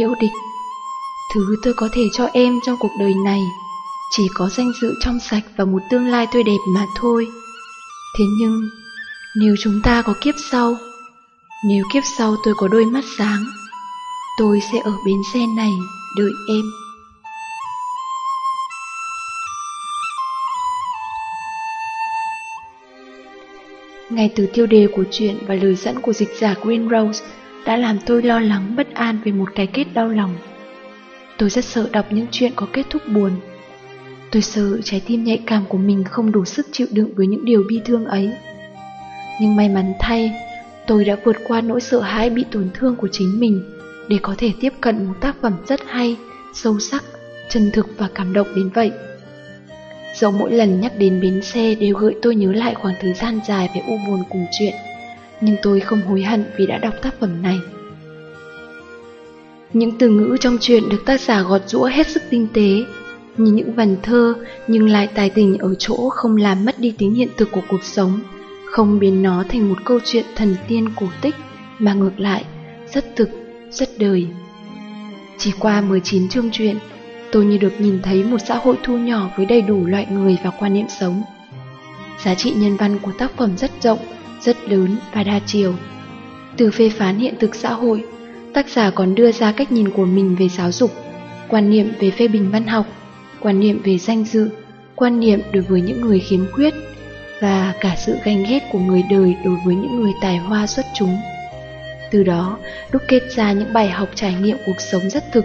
Liễu địch, Thứ tôi có thể cho em trong cuộc đời này Chỉ có danh dự trong sạch và một tương lai tươi đẹp mà thôi. Thế nhưng, Nếu chúng ta có kiếp sau, Nếu kiếp sau tôi có đôi mắt sáng, Tôi sẽ ở bến xe này đợi em. Ngay từ tiêu đề của chuyện và lời dẫn của dịch giả Green Rose đã làm tôi lo lắng bất an về một cái kết đau lòng. Tôi rất sợ đọc những chuyện có kết thúc buồn. Tôi sợ trái tim nhạy cảm của mình không đủ sức chịu đựng với những điều bi thương ấy. Nhưng may mắn thay, tôi đã vượt qua nỗi sợ hãi bị tổn thương của chính mình để có thể tiếp cận một tác phẩm rất hay, sâu sắc, chân thực và cảm động đến vậy. Dẫu mỗi lần nhắc đến bến xe đều gợi tôi nhớ lại khoảng thời gian dài về u buồn cùng chuyện, nhưng tôi không hối hận vì đã đọc tác phẩm này. Những từ ngữ trong truyện được tác giả gọt rũa hết sức tinh tế, như những vần thơ nhưng lại tài tình ở chỗ không làm mất đi tính hiện thực của cuộc sống, không biến nó thành một câu chuyện thần tiên cổ tích, mà ngược lại, rất thực, rất đời. Chỉ qua 19 chương truyện, tôi như được nhìn thấy một xã hội thu nhỏ với đầy đủ loại người và quan niệm sống. Giá trị nhân văn của tác phẩm rất rộng, rất lớn và đa chiều. Từ phê phán hiện thực xã hội, tác giả còn đưa ra cách nhìn của mình về giáo dục, quan niệm về phê bình văn học, quan niệm về danh dự, quan niệm đối với những người khiếm khuyết và cả sự ganh ghét của người đời đối với những người tài hoa xuất chúng. Từ đó, đúc kết ra những bài học trải nghiệm cuộc sống rất thực,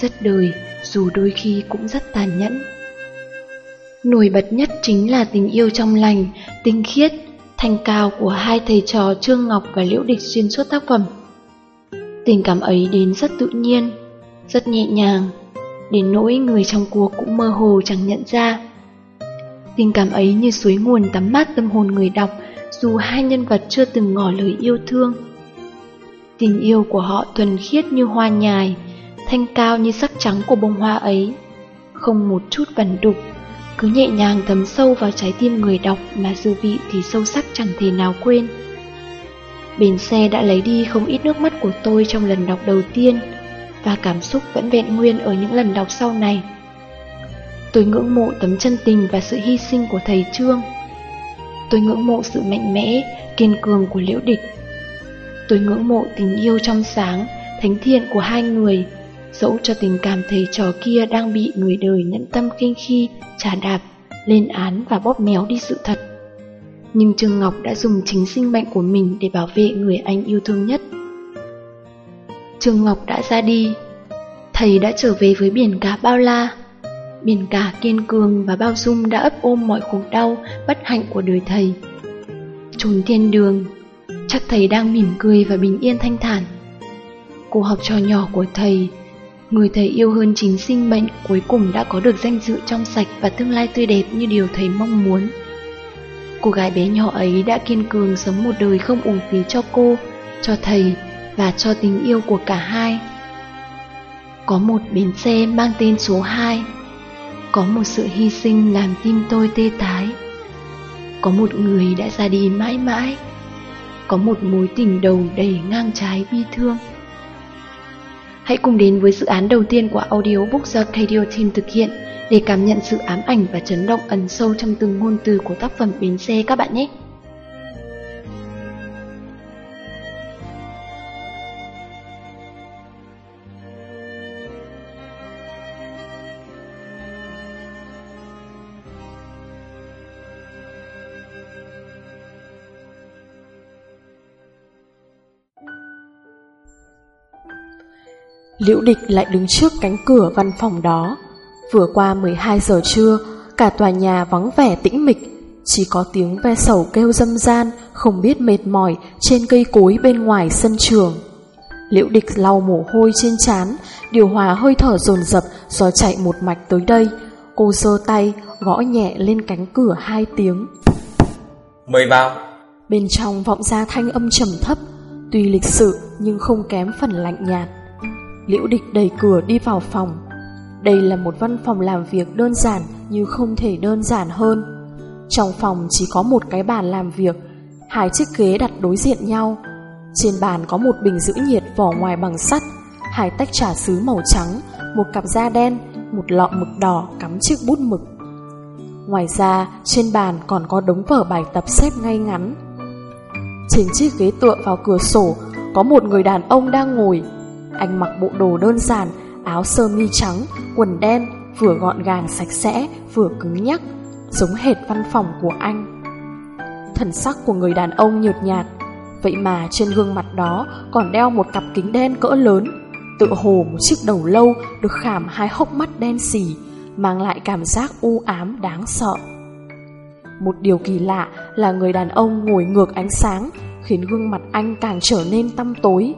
rất đời, dù đôi khi cũng rất tàn nhẫn. Nổi bật nhất chính là tình yêu trong lành, tinh khiết, thanh cao của hai thầy trò Trương Ngọc và Liễu Địch xuyên suốt tác phẩm. Tình cảm ấy đến rất tự nhiên, rất nhẹ nhàng, đến nỗi người trong cuộc cũng mơ hồ chẳng nhận ra. Tình cảm ấy như suối nguồn tắm mát tâm hồn người đọc dù hai nhân vật chưa từng ngỏ lời yêu thương. Tình yêu của họ thuần khiết như hoa nhài, thanh cao như sắc trắng của bông hoa ấy, không một chút vẩn đục, cứ nhẹ nhàng thấm sâu vào trái tim người đọc mà dư vị thì sâu sắc chẳng thể nào quên. Bến xe đã lấy đi không ít nước mắt của tôi trong lần đọc đầu tiên, và cảm xúc vẫn vẹn nguyên ở những lần đọc sau này. Tôi ngưỡng mộ tấm chân tình và sự hy sinh của thầy Trương. Tôi ngưỡng mộ sự mạnh mẽ, kiên cường của Liễu Địch. Tôi ngưỡng mộ tình yêu trong sáng, thánh thiện của hai người dẫu cho tình cảm thầy trò kia đang bị người đời nhẫn tâm kinh khi, trả đạp, lên án và bóp méo đi sự thật. Nhưng Trương Ngọc đã dùng chính sinh mệnh của mình để bảo vệ người anh yêu thương nhất. Trương Ngọc đã ra đi, thầy đã trở về với biển cả bao la. Biển cả kiên cường và bao dung đã ấp ôm mọi khổ đau, bất hạnh của đời thầy. Trốn thiên đường, chắc thầy đang mỉm cười và bình yên thanh thản. Cô học trò nhỏ của thầy Người thầy yêu hơn chính sinh mệnh cuối cùng đã có được danh dự trong sạch và tương lai tươi đẹp như điều thầy mong muốn. Cô gái bé nhỏ ấy đã kiên cường sống một đời không uổng phí cho cô, cho thầy và cho tình yêu của cả hai. Có một bến xe mang tên số 2, có một sự hy sinh làm tim tôi tê tái. Có một người đã ra đi mãi mãi, có một mối tình đầu đầy ngang trái bi thương. Hãy cùng đến với dự án đầu tiên của audiobook do KDO Team thực hiện để cảm nhận sự ám ảnh và chấn động ẩn sâu trong từng ngôn từ của tác phẩm Bến Xe các bạn nhé! Liễu địch lại đứng trước cánh cửa văn phòng đó. Vừa qua 12 giờ trưa Cả tòa nhà vắng vẻ tĩnh mịch. Chỉ có tiếng ve sầu kêu dâm gian Không biết mệt mỏi Trên cây cối bên ngoài sân trường. Liễu địch lau mồ hôi trên trán Điều hòa hơi thở dồn dập Do chạy một mạch tới đây. Cô giơ tay gõ nhẹ lên cánh cửa hai tiếng. Mời vào. Bên trong vọng ra thanh âm trầm thấp Tuy lịch sự nhưng không kém phần lạnh nhạt Liễu địch đẩy cửa đi vào phòng Đây là một văn phòng làm việc đơn giản như không thể đơn giản hơn Trong phòng chỉ có một cái bàn làm việc Hai chiếc ghế đặt đối diện nhau Trên bàn có một bình giữ nhiệt vỏ ngoài bằng sắt hai tách trà sứ màu trắng, một cặp da đen, một lọ mực đỏ cắm chiếc bút mực. Ngoài ra, trên bàn còn có đống vở bài tập xếp ngay ngắn. Trên chiếc ghế tựa vào cửa sổ, có một người đàn ông đang ngồi. Anh mặc bộ đồ đơn giản, áo sơ mi trắng, quần đen, vừa gọn gàng sạch sẽ, vừa cứng nhắc, giống hệt văn phòng của anh. Thần sắc của người đàn ông nhợt nhạt, vậy mà trên gương mặt đó còn đeo một cặp kính đen cỡ lớn, tựa hồ một chiếc đầu lâu được khảm hai hốc mắt đen xì, mang lại cảm giác u ám đáng sợ. Một điều kỳ lạ là người đàn ông ngồi ngược ánh sáng, khiến gương mặt anh càng trở nên tăm tối.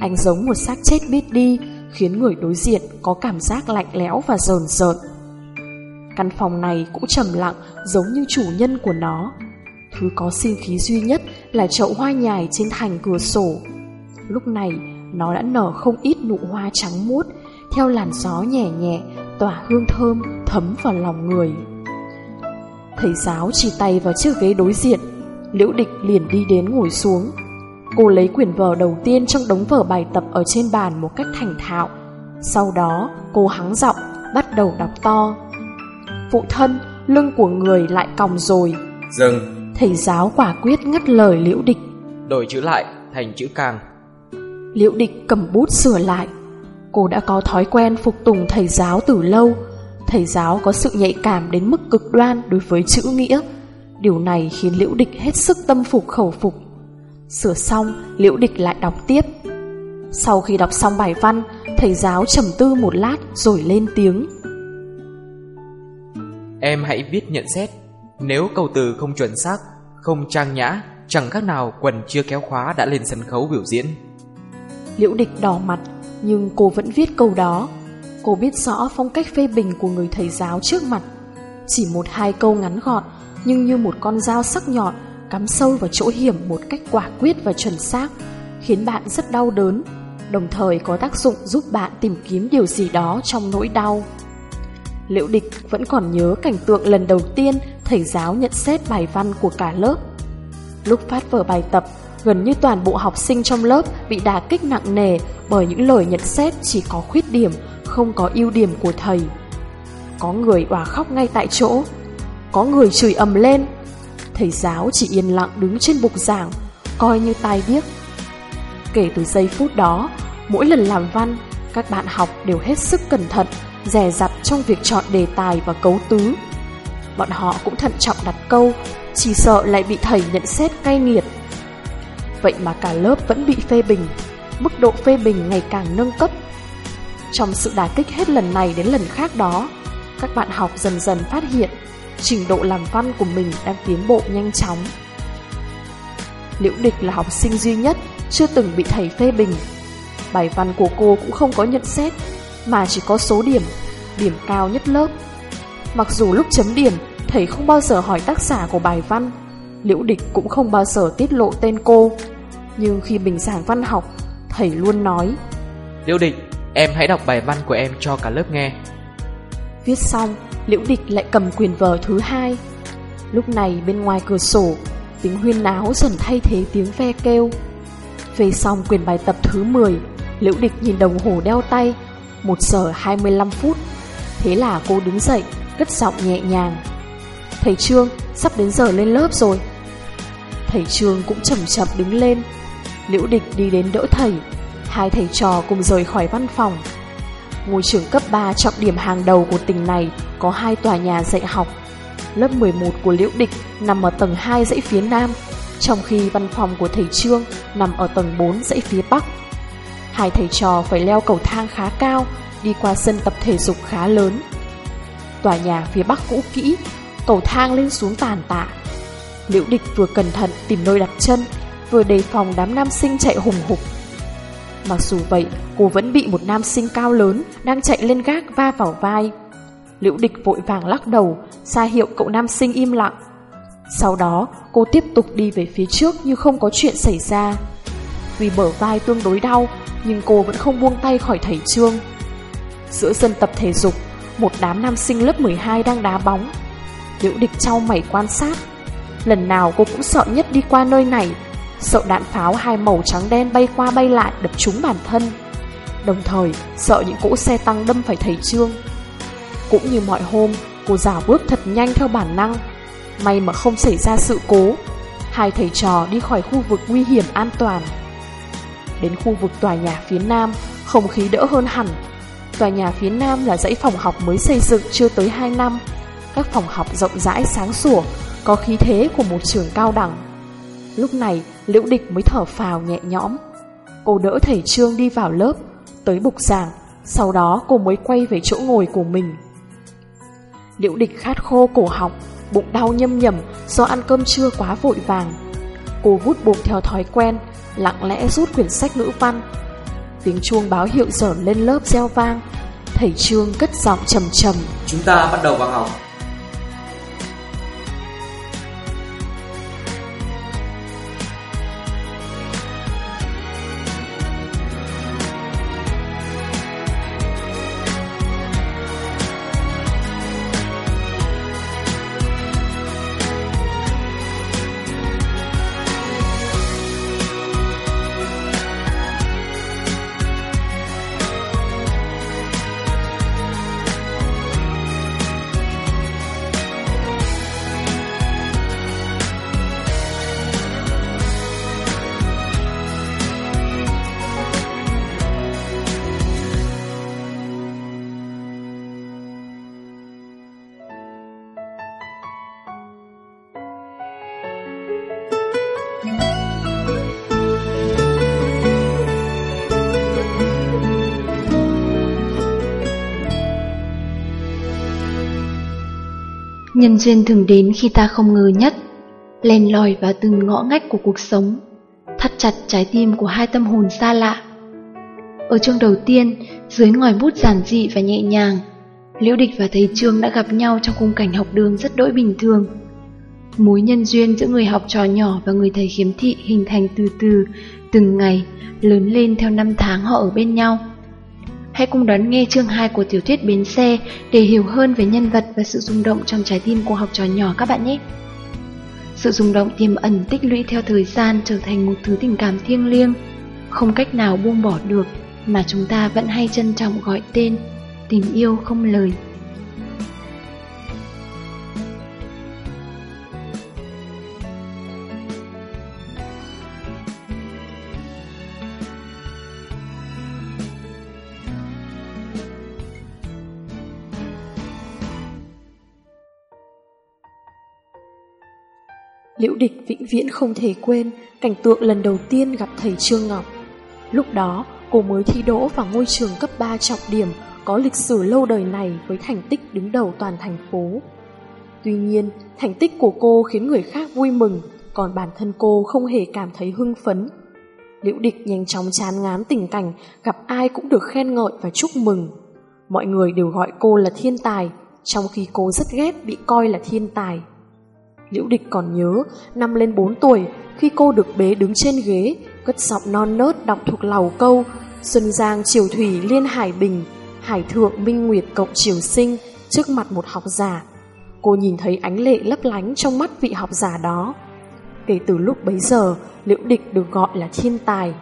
Anh giống một xác chết biết đi, khiến người đối diện có cảm giác lạnh lẽo và rờn rợn. Căn phòng này cũng trầm lặng giống như chủ nhân của nó. Thứ có sinh khí duy nhất là chậu hoa nhài trên thành cửa sổ. Lúc này, nó đã nở không ít nụ hoa trắng muốt, theo làn gió nhẹ nhẹ, tỏa hương thơm thấm vào lòng người. Thầy giáo chỉ tay vào chiếc ghế đối diện, Liễu Địch liền đi đến ngồi xuống. Cô lấy quyển vở đầu tiên trong đống vở bài tập ở trên bàn một cách thành thạo. Sau đó, cô hắng giọng, bắt đầu đọc to. Phụ thân, lưng của người lại còng rồi. Dừng. Thầy giáo quả quyết ngắt lời Liễu Địch. Đổi chữ lại thành chữ càng. Liễu Địch cầm bút sửa lại. Cô đã có thói quen phục tùng thầy giáo từ lâu. Thầy giáo có sự nhạy cảm đến mức cực đoan đối với chữ nghĩa. Điều này khiến Liễu Địch hết sức tâm phục khẩu phục. Sửa xong, Liễu Địch lại đọc tiếp. Sau khi đọc xong bài văn, thầy giáo trầm tư một lát rồi lên tiếng. Em hãy viết nhận xét. Nếu câu từ không chuẩn xác, không trang nhã, chẳng khác nào quần chưa kéo khóa đã lên sân khấu biểu diễn. Liễu Địch đỏ mặt, nhưng cô vẫn viết câu đó. Cô biết rõ phong cách phê bình của người thầy giáo trước mặt. Chỉ một hai câu ngắn gọn, nhưng như một con dao sắc nhọn cắm sâu vào chỗ hiểm một cách quả quyết và chuẩn xác, khiến bạn rất đau đớn, đồng thời có tác dụng giúp bạn tìm kiếm điều gì đó trong nỗi đau. Liễu Địch vẫn còn nhớ cảnh tượng lần đầu tiên thầy giáo nhận xét bài văn của cả lớp. Lúc phát vở bài tập, gần như toàn bộ học sinh trong lớp bị đả kích nặng nề bởi những lời nhận xét chỉ có khuyết điểm, không có ưu điểm của thầy. Có người òa khóc ngay tại chỗ, có người chửi ầm lên. Thầy giáo chỉ yên lặng đứng trên bục giảng, coi như tai điếc. Kể từ giây phút đó, mỗi lần làm văn, các bạn học đều hết sức cẩn thận, dè dặt trong việc chọn đề tài và cấu tứ. Bọn họ cũng thận trọng đặt câu, chỉ sợ lại bị thầy nhận xét cay nghiệt. Vậy mà cả lớp vẫn bị phê bình, mức độ phê bình ngày càng nâng cấp. Trong sự đả kích hết lần này đến lần khác đó, các bạn học dần dần phát hiện trình độ làm văn của mình đang tiến bộ nhanh chóng. Liễu Địch là học sinh duy nhất chưa từng bị thầy phê bình. Bài văn của cô cũng không có nhận xét, mà chỉ có số điểm, điểm cao nhất lớp. Mặc dù lúc chấm điểm, thầy không bao giờ hỏi tác giả của bài văn, Liễu Địch cũng không bao giờ tiết lộ tên cô. Nhưng khi bình giảng văn học, thầy luôn nói Liễu Địch, em hãy đọc bài văn của em cho cả lớp nghe. Viết xong, Liễu Địch lại cầm quyền vở thứ hai. Lúc này bên ngoài cửa sổ, tiếng huyên náo dần thay thế tiếng ve kêu. Về xong quyền bài tập thứ 10, Liễu Địch nhìn đồng hồ đeo tay, 1 giờ 25 phút. Thế là cô đứng dậy, cất giọng nhẹ nhàng. Thầy Trương, sắp đến giờ lên lớp rồi. Thầy Trương cũng chậm chậm đứng lên. Liễu Địch đi đến đỡ thầy. Hai thầy trò cùng rời khỏi văn phòng. Ngôi trường cấp 3 trọng điểm hàng đầu của tỉnh này có hai tòa nhà dạy học. Lớp 11 của Liễu Địch nằm ở tầng 2 dãy phía Nam, trong khi văn phòng của thầy Trương nằm ở tầng 4 dãy phía Bắc. Hai thầy trò phải leo cầu thang khá cao, đi qua sân tập thể dục khá lớn. Tòa nhà phía Bắc cũ kỹ, cầu thang lên xuống tàn tạ. Liễu Địch vừa cẩn thận tìm nơi đặt chân, vừa đề phòng đám nam sinh chạy hùng hục Mặc dù vậy, cô vẫn bị một nam sinh cao lớn đang chạy lên gác va vào vai. Liễu địch vội vàng lắc đầu, ra hiệu cậu nam sinh im lặng. Sau đó, cô tiếp tục đi về phía trước như không có chuyện xảy ra. Vì bờ vai tương đối đau, nhưng cô vẫn không buông tay khỏi thầy Trương. Giữa sân tập thể dục, một đám nam sinh lớp 12 đang đá bóng. Liễu địch trao mày quan sát. Lần nào cô cũng sợ nhất đi qua nơi này, sợ đạn pháo hai màu trắng đen bay qua bay lại đập trúng bản thân. đồng thời sợ những cỗ xe tăng đâm phải thầy Trương. Cũng như mọi hôm, cô giả bước thật nhanh theo bản năng. May mà không xảy ra sự cố. Hai thầy trò đi khỏi khu vực nguy hiểm an toàn. Đến khu vực tòa nhà phía nam, không khí đỡ hơn hẳn. Tòa nhà phía nam là dãy phòng học mới xây dựng chưa tới 2 năm. Các phòng học rộng rãi sáng sủa, có khí thế của một trường cao đẳng. Lúc này, Liễu Địch mới thở phào nhẹ nhõm. Cô đỡ thầy Trương đi vào lớp, tới bục giảng, sau đó cô mới quay về chỗ ngồi của mình. Liễu Địch khát khô cổ họng, bụng đau nhâm nhầm do ăn cơm trưa quá vội vàng. Cô vút bụng theo thói quen, lặng lẽ rút quyển sách ngữ văn. Tiếng chuông báo hiệu dởn lên lớp reo vang. Thầy Trương cất giọng trầm trầm. Chúng ta bắt đầu vào học. Nhân duyên thường đến khi ta không ngờ nhất, len lỏi vào từng ngõ ngách của cuộc sống, thắt chặt trái tim của hai tâm hồn xa lạ. Ở chương đầu tiên, dưới ngòi bút giản dị và nhẹ nhàng, Liễu Địch và thầy Trương đã gặp nhau trong khung cảnh học đường rất đỗi bình thường. Mối nhân duyên giữa người học trò nhỏ và người thầy khiếm thị hình thành từ từ, từng ngày, lớn lên theo năm tháng họ ở bên nhau. Hãy cùng đón nghe chương 2 của tiểu thuyết Bến Xe để hiểu hơn về nhân vật và sự rung động trong trái tim của học trò nhỏ các bạn nhé. Sự rung động tiềm ẩn tích lũy theo thời gian trở thành một thứ tình cảm thiêng liêng, không cách nào buông bỏ được mà chúng ta vẫn hay trân trọng gọi tên tình yêu không lời. Liễu địch vĩnh viễn không thể quên cảnh tượng lần đầu tiên gặp thầy Trương Ngọc. Lúc đó, cô mới thi đỗ vào ngôi trường cấp 3 trọng điểm có lịch sử lâu đời này với thành tích đứng đầu toàn thành phố. Tuy nhiên, thành tích của cô khiến người khác vui mừng, còn bản thân cô không hề cảm thấy hưng phấn. Liễu địch nhanh chóng chán ngán tình cảnh, gặp ai cũng được khen ngợi và chúc mừng. Mọi người đều gọi cô là thiên tài, trong khi cô rất ghét bị coi là thiên tài. Liễu địch còn nhớ, năm lên 4 tuổi, khi cô được bế đứng trên ghế, cất giọng non nớt đọc thuộc lầu câu Xuân Giang Triều Thủy Liên Hải Bình, Hải Thượng Minh Nguyệt Cộng Triều Sinh trước mặt một học giả. Cô nhìn thấy ánh lệ lấp lánh trong mắt vị học giả đó. Kể từ lúc bấy giờ, Liễu Địch được gọi là thiên tài.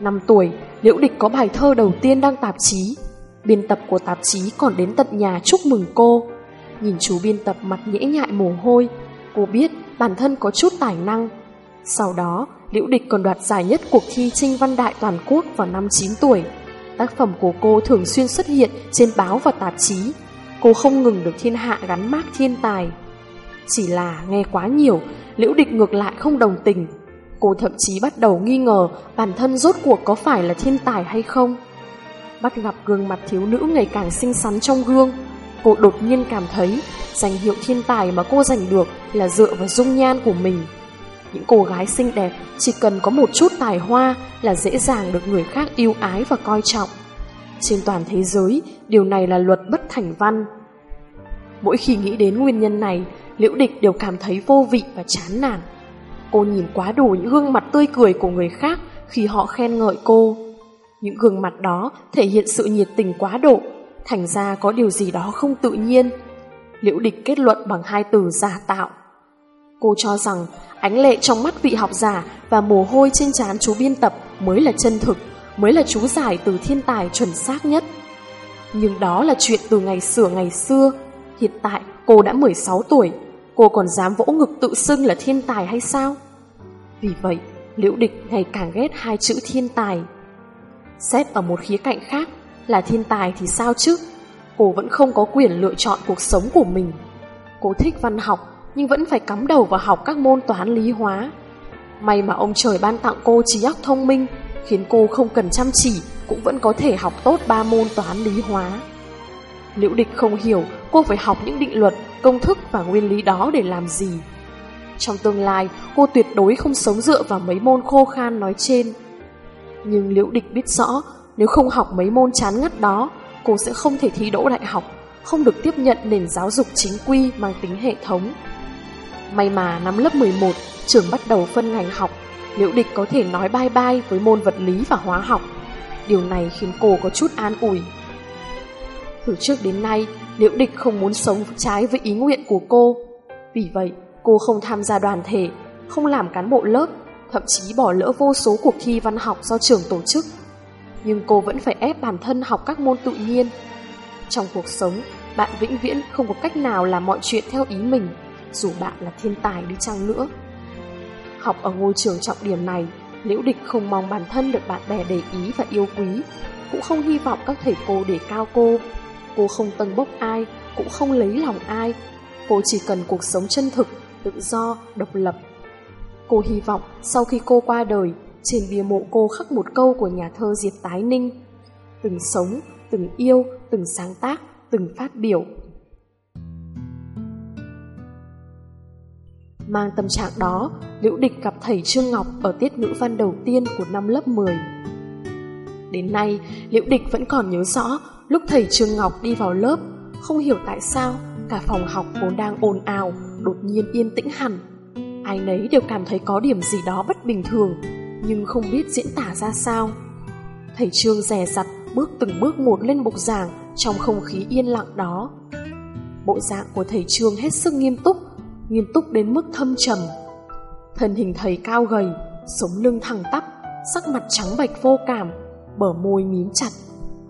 Năm tuổi, Liễu Địch có bài thơ đầu tiên đăng tạp chí. Biên tập của tạp chí còn đến tận nhà chúc mừng cô. Nhìn chú biên tập mặt nhễ nhại mồ hôi, cô biết bản thân có chút tài năng. Sau đó, Liễu Địch còn đoạt giải nhất cuộc thi Trinh Văn Đại Toàn Quốc vào năm 9 tuổi. Tác phẩm của cô thường xuyên xuất hiện trên báo và tạp chí. Cô không ngừng được thiên hạ gắn mác thiên tài. Chỉ là nghe quá nhiều, Liễu Địch ngược lại không đồng tình. Cô thậm chí bắt đầu nghi ngờ bản thân rốt cuộc có phải là thiên tài hay không. Bắt gặp gương mặt thiếu nữ ngày càng xinh xắn trong gương, cô đột nhiên cảm thấy danh hiệu thiên tài mà cô giành được là dựa vào dung nhan của mình. Những cô gái xinh đẹp chỉ cần có một chút tài hoa là dễ dàng được người khác yêu ái và coi trọng. Trên toàn thế giới, điều này là luật bất thành văn. Mỗi khi nghĩ đến nguyên nhân này, Liễu Địch đều cảm thấy vô vị và chán nản. Cô nhìn quá đủ những gương mặt tươi cười của người khác khi họ khen ngợi cô. Những gương mặt đó thể hiện sự nhiệt tình quá độ, thành ra có điều gì đó không tự nhiên. Liễu Địch kết luận bằng hai từ giả tạo. Cô cho rằng ánh lệ trong mắt vị học giả và mồ hôi trên trán chú biên tập mới là chân thực, mới là chú giải từ thiên tài chuẩn xác nhất. Nhưng đó là chuyện từ ngày xưa ngày xưa. Hiện tại cô đã 16 tuổi, cô còn dám vỗ ngực tự xưng là thiên tài hay sao? Vì vậy, Liễu Địch ngày càng ghét hai chữ thiên tài. Xét ở một khía cạnh khác là thiên tài thì sao chứ? Cô vẫn không có quyền lựa chọn cuộc sống của mình. Cô thích văn học nhưng vẫn phải cắm đầu vào học các môn toán lý hóa. May mà ông trời ban tặng cô trí óc thông minh, khiến cô không cần chăm chỉ cũng vẫn có thể học tốt ba môn toán lý hóa. Liễu địch không hiểu cô phải học những định luật, công thức và nguyên lý đó để làm gì. Trong tương lai, cô tuyệt đối không sống dựa vào mấy môn khô khan nói trên. Nhưng Liễu địch biết rõ, nếu không học mấy môn chán ngắt đó, cô sẽ không thể thi đỗ đại học, không được tiếp nhận nền giáo dục chính quy mang tính hệ thống. May mà năm lớp 11, trường bắt đầu phân ngành học, Liễu Địch có thể nói bye bye với môn vật lý và hóa học. Điều này khiến cô có chút an ủi. Từ trước đến nay, Liễu Địch không muốn sống trái với ý nguyện của cô. Vì vậy, cô không tham gia đoàn thể, không làm cán bộ lớp, thậm chí bỏ lỡ vô số cuộc thi văn học do trường tổ chức. Nhưng cô vẫn phải ép bản thân học các môn tự nhiên. Trong cuộc sống, bạn vĩnh viễn không có cách nào làm mọi chuyện theo ý mình dù bạn là thiên tài đi chăng nữa. Học ở ngôi trường trọng điểm này, Liễu Địch không mong bản thân được bạn bè để ý và yêu quý, cũng không hy vọng các thầy cô để cao cô. Cô không tâng bốc ai, cũng không lấy lòng ai. Cô chỉ cần cuộc sống chân thực, tự do, độc lập. Cô hy vọng sau khi cô qua đời, trên bia mộ cô khắc một câu của nhà thơ Diệp Tái Ninh. Từng sống, từng yêu, từng sáng tác, từng phát biểu, Mang tâm trạng đó, Liễu Địch gặp thầy Trương Ngọc ở tiết ngữ văn đầu tiên của năm lớp 10. Đến nay, Liễu Địch vẫn còn nhớ rõ lúc thầy Trương Ngọc đi vào lớp, không hiểu tại sao cả phòng học vốn đang ồn ào, đột nhiên yên tĩnh hẳn. Ai nấy đều cảm thấy có điểm gì đó bất bình thường, nhưng không biết diễn tả ra sao. Thầy Trương rè rặt bước từng bước một lên bục giảng trong không khí yên lặng đó. Bộ dạng của thầy Trương hết sức nghiêm túc, nghiêm túc đến mức thâm trầm. Thân hình thầy cao gầy, sống lưng thẳng tắp, sắc mặt trắng bạch vô cảm, bờ môi mím chặt.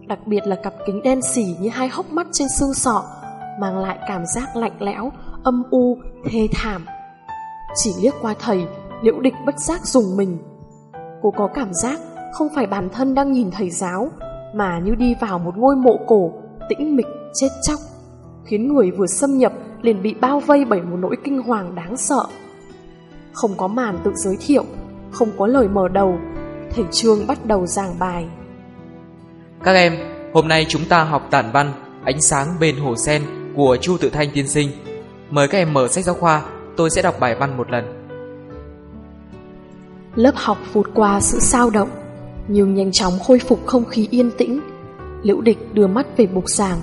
Đặc biệt là cặp kính đen xỉ như hai hốc mắt trên xương sọ, mang lại cảm giác lạnh lẽo, âm u, thê thảm. Chỉ liếc qua thầy, liễu địch bất giác dùng mình. Cô có cảm giác không phải bản thân đang nhìn thầy giáo, mà như đi vào một ngôi mộ cổ, tĩnh mịch, chết chóc, khiến người vừa xâm nhập liền bị bao vây bởi một nỗi kinh hoàng đáng sợ. Không có màn tự giới thiệu, không có lời mở đầu, thầy Trương bắt đầu giảng bài. Các em, hôm nay chúng ta học tản văn Ánh sáng bên hồ sen của Chu Tự Thanh tiên sinh. Mời các em mở sách giáo khoa, tôi sẽ đọc bài văn một lần. Lớp học vụt qua sự sao động, nhưng nhanh chóng khôi phục không khí yên tĩnh. Liễu địch đưa mắt về bục giảng,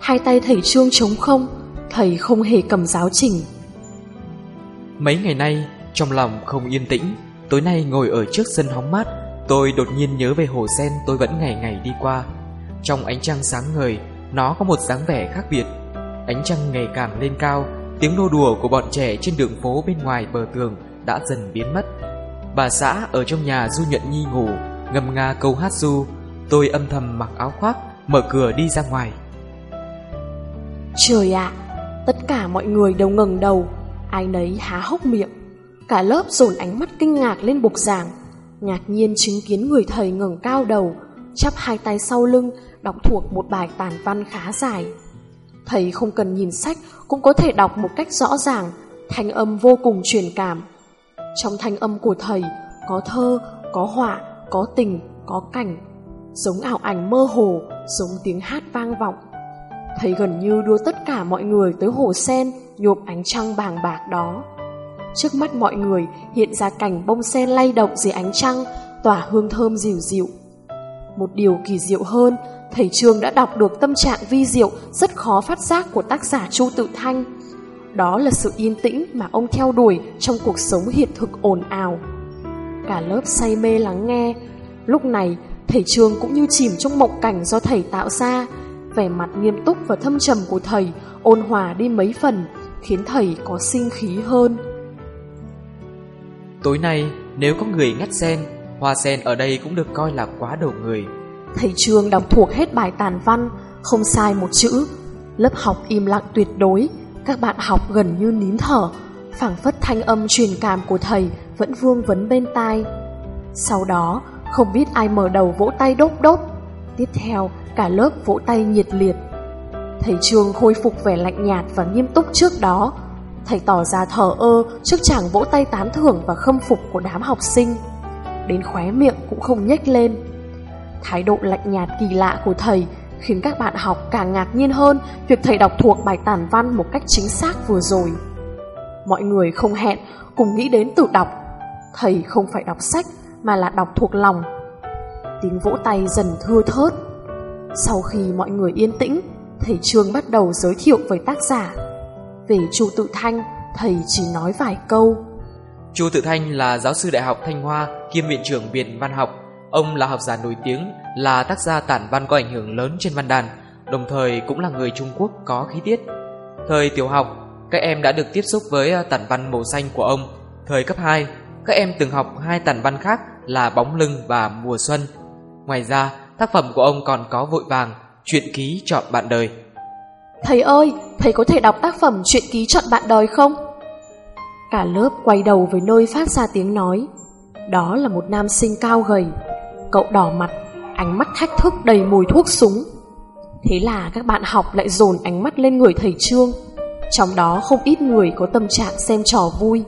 hai tay thầy Trương trống không, thầy không hề cầm giáo trình. Mấy ngày nay, trong lòng không yên tĩnh, tối nay ngồi ở trước sân hóng mát, tôi đột nhiên nhớ về hồ sen tôi vẫn ngày ngày đi qua. Trong ánh trăng sáng ngời, nó có một dáng vẻ khác biệt. Ánh trăng ngày càng lên cao, tiếng nô đùa của bọn trẻ trên đường phố bên ngoài bờ tường đã dần biến mất. Bà xã ở trong nhà Du Nhuận Nhi ngủ, ngâm nga câu hát du, tôi âm thầm mặc áo khoác, mở cửa đi ra ngoài. Trời ạ, Tất cả mọi người đều ngẩng đầu, ai nấy há hốc miệng. Cả lớp dồn ánh mắt kinh ngạc lên bục giảng, ngạc nhiên chứng kiến người thầy ngẩng cao đầu, chắp hai tay sau lưng, đọc thuộc một bài tản văn khá dài. Thầy không cần nhìn sách cũng có thể đọc một cách rõ ràng, thanh âm vô cùng truyền cảm. Trong thanh âm của thầy có thơ, có họa, có tình, có cảnh, giống ảo ảnh mơ hồ, giống tiếng hát vang vọng thầy gần như đưa tất cả mọi người tới hồ sen nhộp ánh trăng bàng bạc đó. Trước mắt mọi người hiện ra cảnh bông sen lay động dưới ánh trăng, tỏa hương thơm dịu dịu. Một điều kỳ diệu hơn, thầy Trương đã đọc được tâm trạng vi diệu rất khó phát giác của tác giả Chu Tự Thanh. Đó là sự yên tĩnh mà ông theo đuổi trong cuộc sống hiện thực ồn ào. Cả lớp say mê lắng nghe, lúc này thầy Trương cũng như chìm trong mộng cảnh do thầy tạo ra, vẻ mặt nghiêm túc và thâm trầm của thầy ôn hòa đi mấy phần, khiến thầy có sinh khí hơn. Tối nay, nếu có người ngắt sen, Hoa sen ở đây cũng được coi là quá đầu người. Thầy Trương đọc thuộc hết bài tàn văn Không sai một chữ. Lớp học im lặng tuyệt đối các bạn học gần như nín thở, phảng phất thanh âm truyền cảm của thầy Vẫn vương vấn bên tai. Sau đó, không biết ai mở đầu vỗ tay đốt đốt. Tiếp theo, cả lớp vỗ tay nhiệt liệt. Thầy Trương khôi phục vẻ lạnh nhạt và nghiêm túc trước đó. Thầy tỏ ra thờ ơ trước chàng vỗ tay tán thưởng và khâm phục của đám học sinh. Đến khóe miệng cũng không nhếch lên. Thái độ lạnh nhạt kỳ lạ của thầy khiến các bạn học càng ngạc nhiên hơn việc thầy đọc thuộc bài tản văn một cách chính xác vừa rồi. Mọi người không hẹn cùng nghĩ đến tự đọc. Thầy không phải đọc sách mà là đọc thuộc lòng. Tiếng vỗ tay dần thưa thớt. Sau khi mọi người yên tĩnh, thầy Trương bắt đầu giới thiệu với tác giả. Về Chu Tự Thanh, thầy chỉ nói vài câu. Chu Tự Thanh là giáo sư đại học Thanh Hoa, kiêm viện trưởng Viện Văn học. Ông là học giả nổi tiếng, là tác gia tản văn có ảnh hưởng lớn trên văn đàn, đồng thời cũng là người Trung Quốc có khí tiết. Thời tiểu học, các em đã được tiếp xúc với ờ, tản văn màu xanh của ông. Thời cấp 2, các em từng học hai tản văn khác là Bóng lưng và Mùa xuân. Ngoài ra, tác phẩm của ông còn có Vội vàng, Truyện ký chọn bạn đời. Thầy ơi, thầy có thể đọc tác phẩm Truyện ký chọn bạn đời không? Cả lớp quay đầu với nơi phát ra tiếng nói. Đó là một nam sinh cao gầy. Cậu đỏ mặt, ánh mắt thách thức đầy mùi thuốc súng. Thế là các bạn học lại dồn ánh mắt lên người thầy Trương. Trong đó không ít người có tâm trạng xem trò vui.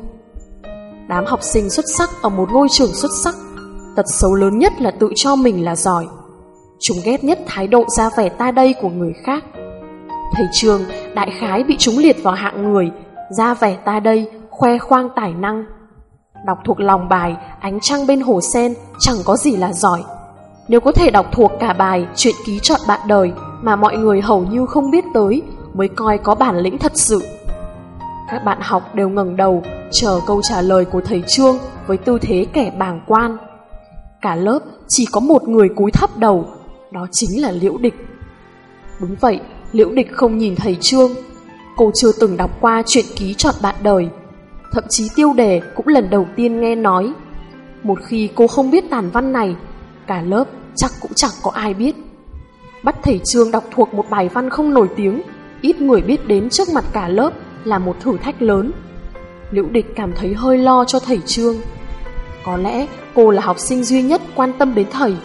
Đám học sinh xuất sắc ở một ngôi trường xuất sắc, tật xấu lớn nhất là tự cho mình là giỏi. Chúng ghét nhất thái độ ra vẻ ta đây của người khác. Thầy Trương đại khái bị chúng liệt vào hạng người, ra vẻ ta đây, khoe khoang tài năng. Đọc thuộc lòng bài Ánh trăng bên hồ sen chẳng có gì là giỏi. Nếu có thể đọc thuộc cả bài Chuyện ký chọn bạn đời mà mọi người hầu như không biết tới mới coi có bản lĩnh thật sự. Các bạn học đều ngẩng đầu chờ câu trả lời của thầy Trương với tư thế kẻ bàng quan. Cả lớp chỉ có một người cúi thấp đầu, đó chính là Liễu Địch. Đúng vậy, Liễu Địch không nhìn thầy Trương. Cô chưa từng đọc qua chuyện ký chọn bạn đời. Thậm chí tiêu đề cũng lần đầu tiên nghe nói. Một khi cô không biết tàn văn này, cả lớp chắc cũng chẳng có ai biết. Bắt thầy Trương đọc thuộc một bài văn không nổi tiếng, ít người biết đến trước mặt cả lớp là một thử thách lớn. Liễu địch cảm thấy hơi lo cho thầy Trương. Có lẽ cô là học sinh duy nhất quan tâm đến thầy,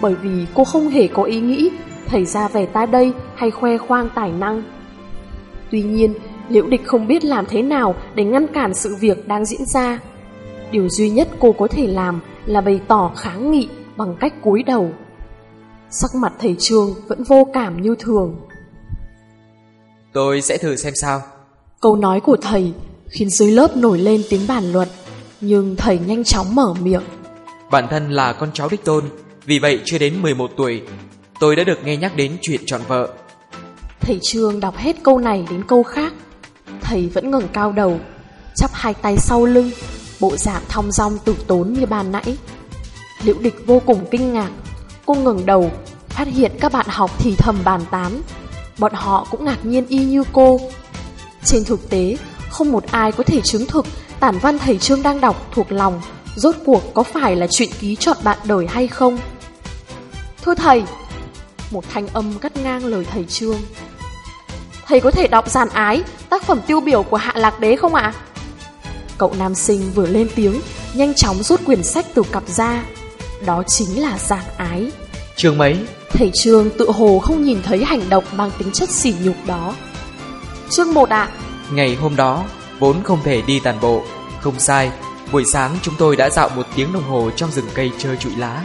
bởi vì cô không hề có ý nghĩ thầy ra vẻ ta đây hay khoe khoang tài năng. Tuy nhiên, Liễu địch không biết làm thế nào để ngăn cản sự việc đang diễn ra. Điều duy nhất cô có thể làm là bày tỏ kháng nghị bằng cách cúi đầu. Sắc mặt thầy Trương vẫn vô cảm như thường. Tôi sẽ thử xem sao. Câu nói của thầy khiến dưới lớp nổi lên tiếng bàn luận, nhưng thầy nhanh chóng mở miệng. Bản thân là con cháu đích tôn, vì vậy chưa đến 11 tuổi, tôi đã được nghe nhắc đến chuyện chọn vợ. Thầy Trương đọc hết câu này đến câu khác. Thầy vẫn ngẩng cao đầu, chắp hai tay sau lưng, bộ dạng thong dong tự tốn như ban nãy. Liễu địch vô cùng kinh ngạc, cô ngẩng đầu, phát hiện các bạn học thì thầm bàn tán. Bọn họ cũng ngạc nhiên y như cô. Trên thực tế, không một ai có thể chứng thực tản văn thầy Trương đang đọc thuộc lòng rốt cuộc có phải là chuyện ký chọn bạn đời hay không. Thưa thầy, một thanh âm cắt ngang lời thầy Trương. Thầy có thể đọc giàn ái, tác phẩm tiêu biểu của Hạ Lạc Đế không ạ? Cậu nam sinh vừa lên tiếng, nhanh chóng rút quyển sách từ cặp ra. Đó chính là giàn ái. Chương mấy? Thầy Trương tự hồ không nhìn thấy hành động mang tính chất sỉ nhục đó. Chương một ạ. Ngày hôm đó, vốn không thể đi tàn bộ. Không sai, buổi sáng chúng tôi đã dạo một tiếng đồng hồ trong rừng cây chơi trụi lá.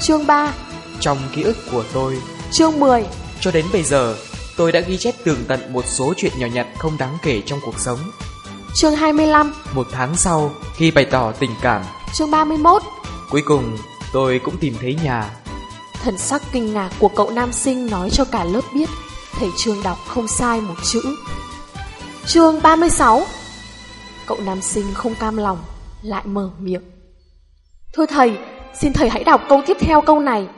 Chương 3. Trong ký ức của tôi, Chương 10. cho đến bây giờ, tôi đã ghi chép tường tận một số chuyện nhỏ nhặt không đáng kể trong cuộc sống. Chương 25. Một tháng sau, khi bày tỏ tình cảm, Chương 31. cuối cùng tôi cũng tìm thấy nhà. Thần sắc kinh ngạc của cậu nam sinh nói cho cả lớp biết Thầy Trương đọc không sai một chữ. Chương 36 Cậu nam sinh không cam lòng Lại mở miệng. Thưa thầy, xin thầy hãy đọc câu tiếp theo câu này.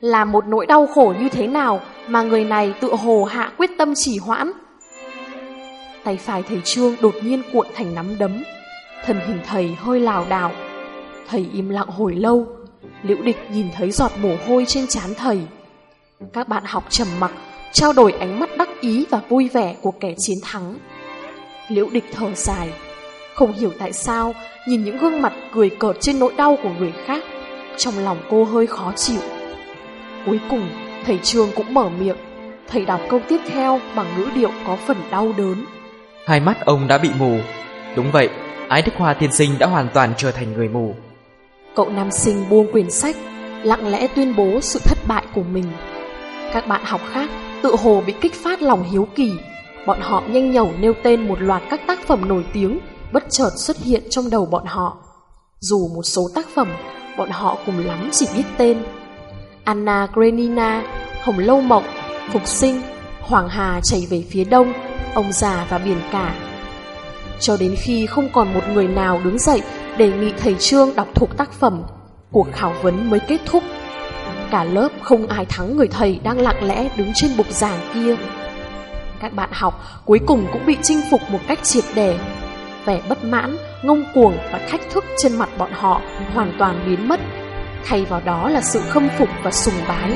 Là một nỗi đau khổ như thế nào Mà người này tự hồ hạ quyết tâm chỉ hoãn? Tay phải thầy Trương đột nhiên cuộn thành nắm đấm. Thần hình thầy hơi lảo đảo. Thầy im lặng hồi lâu Liễu địch nhìn thấy giọt mồ hôi trên trán thầy. Các bạn học trầm mặc, trao đổi ánh mắt đắc ý và vui vẻ của kẻ chiến thắng. Liễu địch thở dài, không hiểu tại sao nhìn những gương mặt cười cợt trên nỗi đau của người khác, trong lòng cô hơi khó chịu. Cuối cùng, thầy Trương cũng mở miệng, thầy đọc câu tiếp theo bằng ngữ điệu có phần đau đớn. Hai mắt ông đã bị mù. Đúng vậy, Ái Đức Hoa Thiên sinh đã hoàn toàn trở thành người mù. Cậu nam sinh buông quyển sách, lặng lẽ tuyên bố sự thất bại của mình. Các bạn học khác tự hồ bị kích phát lòng hiếu kỳ. Bọn họ nhanh nhẩu nêu tên một loạt các tác phẩm nổi tiếng bất chợt xuất hiện trong đầu bọn họ. Dù một số tác phẩm bọn họ cùng lắm chỉ biết tên. Anna Karenina, Hồng Lâu Mộng, Phục Sinh, Hoàng Hà chảy về phía đông, Ông già và biển cả. Cho đến khi không còn một người nào đứng dậy đề nghị thầy Trương đọc thuộc tác phẩm, cuộc khảo vấn mới kết thúc. Cả lớp không ai thắng người thầy đang lặng lẽ đứng trên bục giảng kia. Các bạn học cuối cùng cũng bị chinh phục một cách triệt để. Vẻ bất mãn, ngông cuồng và thách thức trên mặt bọn họ hoàn toàn biến mất. Thay vào đó là sự khâm phục và sùng bái.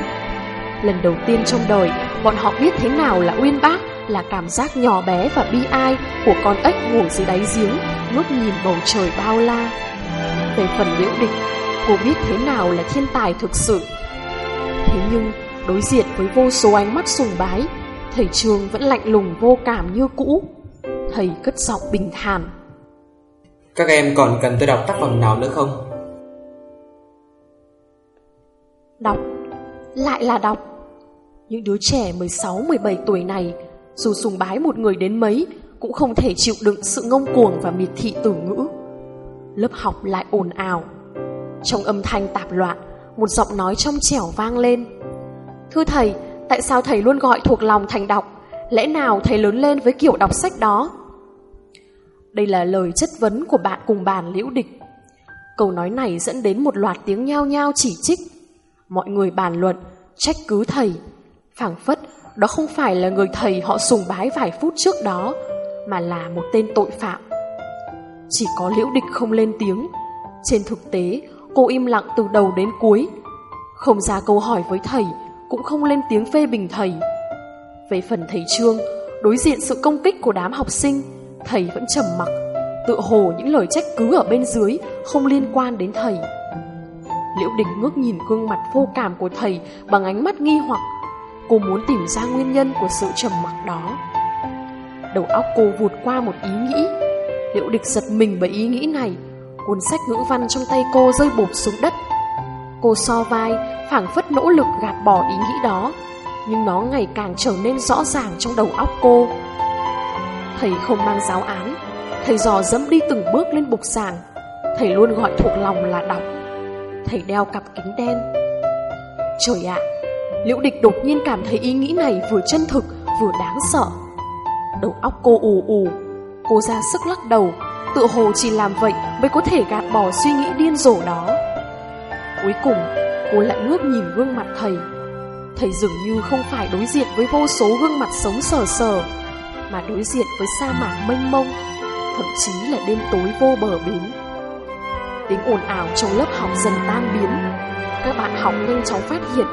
Lần đầu tiên trong đời, bọn họ biết thế nào là uyên bác, là cảm giác nhỏ bé và bi ai của con ếch ngủ dưới đáy giếng, ngước nhìn bầu trời bao la. Về phần liễu địch, cô biết thế nào là thiên tài thực sự. Thế nhưng, đối diện với vô số ánh mắt sùng bái, thầy trường vẫn lạnh lùng vô cảm như cũ. Thầy cất giọng bình thản. Các em còn cần tôi đọc tác phẩm nào nữa không? Đọc, lại là đọc. Những đứa trẻ 16-17 tuổi này, dù sùng bái một người đến mấy, cũng không thể chịu đựng sự ngông cuồng và miệt thị từ ngữ. Lớp học lại ồn ào. Trong âm thanh tạp loạn, một giọng nói trong trẻo vang lên. Thưa thầy, tại sao thầy luôn gọi thuộc lòng thành đọc? Lẽ nào thầy lớn lên với kiểu đọc sách đó? Đây là lời chất vấn của bạn cùng bàn liễu địch. Câu nói này dẫn đến một loạt tiếng nhao nhao chỉ trích. Mọi người bàn luận, trách cứ thầy. phảng phất, đó không phải là người thầy họ sùng bái vài phút trước đó, mà là một tên tội phạm. Chỉ có liễu địch không lên tiếng. Trên thực tế, cô im lặng từ đầu đến cuối. Không ra câu hỏi với thầy, cũng không lên tiếng phê bình thầy. Về phần thầy Trương, đối diện sự công kích của đám học sinh, thầy vẫn trầm mặc, tự hồ những lời trách cứ ở bên dưới không liên quan đến thầy. Liễu địch ngước nhìn gương mặt vô cảm của thầy bằng ánh mắt nghi hoặc. Cô muốn tìm ra nguyên nhân của sự trầm mặc đó. Đầu óc cô vụt qua một ý nghĩ. Liễu Địch giật mình bởi ý nghĩ này. Cuốn sách ngữ văn trong tay cô rơi bột xuống đất. Cô so vai, phảng phất nỗ lực gạt bỏ ý nghĩ đó, nhưng nó ngày càng trở nên rõ ràng trong đầu óc cô. Thầy không mang giáo án, thầy dò dẫm đi từng bước lên bục giảng. Thầy luôn gọi thuộc lòng là đọc. Thầy đeo cặp kính đen. Trời ạ, Liễu Địch đột nhiên cảm thấy ý nghĩ này vừa chân thực vừa đáng sợ. Đầu óc cô ù ù, cô ra sức lắc đầu, tự hồ chỉ làm vậy mới có thể gạt bỏ suy nghĩ điên rồ đó. Cuối cùng, cô lại ngước nhìn gương mặt thầy. Thầy dường như không phải đối diện với vô số gương mặt sống sờ sờ, mà đối diện với sa mạc mênh mông, thậm chí là đêm tối vô bờ bến. Tiếng ồn ào trong lớp học dần tan biến. Các bạn học nhanh chóng phát hiện,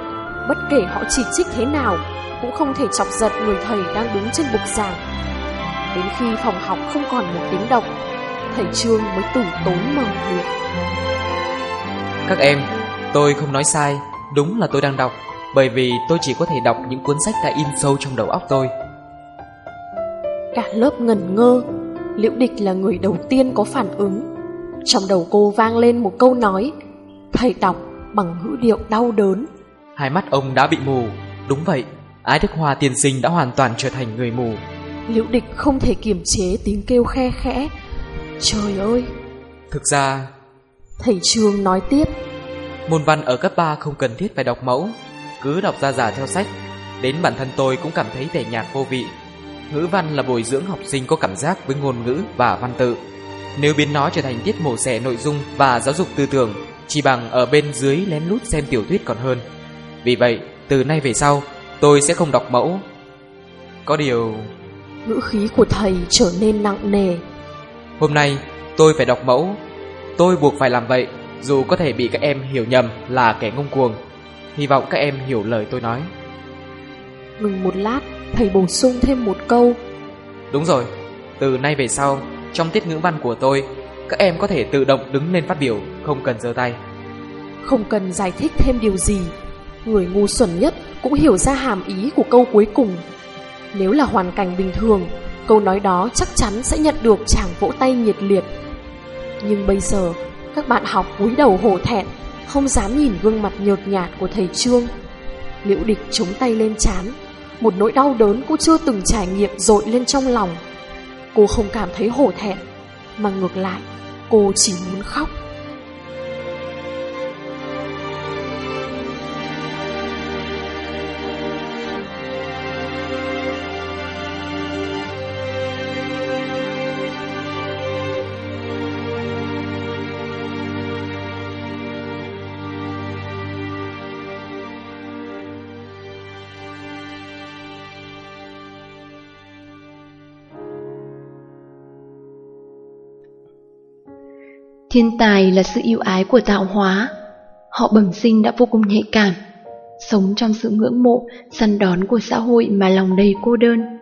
bất kể họ chỉ trích thế nào, cũng không thể chọc giận người thầy đang đứng trên bục giảng. Đến khi phòng học không còn một tiếng động, thầy Trương mới tử tốn mở miệng. Các em, tôi không nói sai, đúng là tôi đang đọc, bởi vì tôi chỉ có thể đọc những cuốn sách đã in sâu trong đầu óc tôi. Cả lớp ngần ngơ, Liễu Địch là người đầu tiên có phản ứng. Trong đầu cô vang lên một câu nói, thầy đọc bằng ngữ điệu đau đớn. Hai mắt ông đã bị mù, đúng vậy, Ái Đức Hoa tiên sinh đã hoàn toàn trở thành người mù. Liễu Địch không thể kiềm chế tiếng kêu khe khẽ. Trời ơi! Thực ra... Thầy Trương nói tiếp. Môn văn ở cấp 3 không cần thiết phải đọc mẫu, cứ đọc ra giả theo sách. Đến bản thân tôi cũng cảm thấy tẻ nhạt vô vị. Ngữ văn là bồi dưỡng học sinh có cảm giác với ngôn ngữ và văn tự. Nếu biến nó trở thành tiết mổ xẻ nội dung và giáo dục tư tưởng, chỉ bằng ở bên dưới lén lút xem tiểu thuyết còn hơn. Vì vậy, từ nay về sau, tôi sẽ không đọc mẫu. Có điều... Ngữ khí của thầy trở nên nặng nề. Hôm nay, tôi phải đọc mẫu. Tôi buộc phải làm vậy, dù có thể bị các em hiểu nhầm là kẻ ngông cuồng. Hy vọng các em hiểu lời tôi nói. Ngừng một lát, thầy bổ sung thêm một câu. Đúng rồi, từ nay về sau, trong tiết ngữ văn của tôi, các em có thể tự động đứng lên phát biểu, không cần giơ tay. Không cần giải thích thêm điều gì, người ngu xuẩn nhất cũng hiểu ra hàm ý của câu cuối cùng. Nếu là hoàn cảnh bình thường, câu nói đó chắc chắn sẽ nhận được chàng vỗ tay nhiệt liệt. Nhưng bây giờ, các bạn học cúi đầu hổ thẹn, không dám nhìn gương mặt nhợt nhạt của thầy Trương. Liễu địch chống tay lên chán, một nỗi đau đớn cô chưa từng trải nghiệm dội lên trong lòng. Cô không cảm thấy hổ thẹn, mà ngược lại, cô chỉ muốn khóc. Thiên tài là sự yêu ái của tạo hóa. Họ bẩm sinh đã vô cùng nhạy cảm, sống trong sự ngưỡng mộ, săn đón của xã hội mà lòng đầy cô đơn.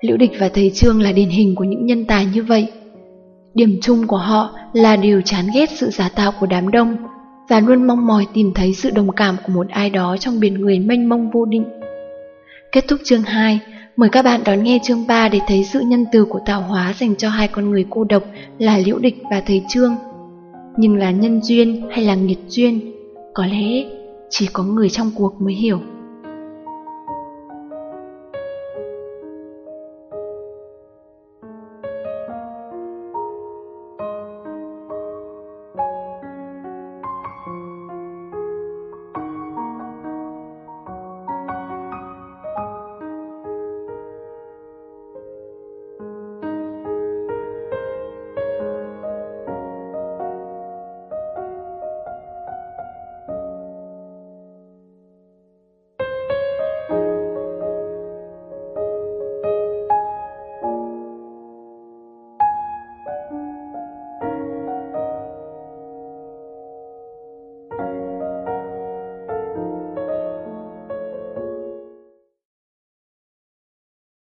Liễu Địch và thầy Trương là điển hình của những nhân tài như vậy. Điểm chung của họ là đều chán ghét sự giả tạo của đám đông và luôn mong mỏi tìm thấy sự đồng cảm của một ai đó trong biển người mênh mông vô định. Kết thúc chương 2, Mời các bạn đón nghe chương 3 để thấy sự nhân từ của tạo hóa dành cho hai con người cô độc là Liễu Địch và Thầy Trương. Nhưng là nhân duyên hay là nghiệt duyên, có lẽ chỉ có người trong cuộc mới hiểu.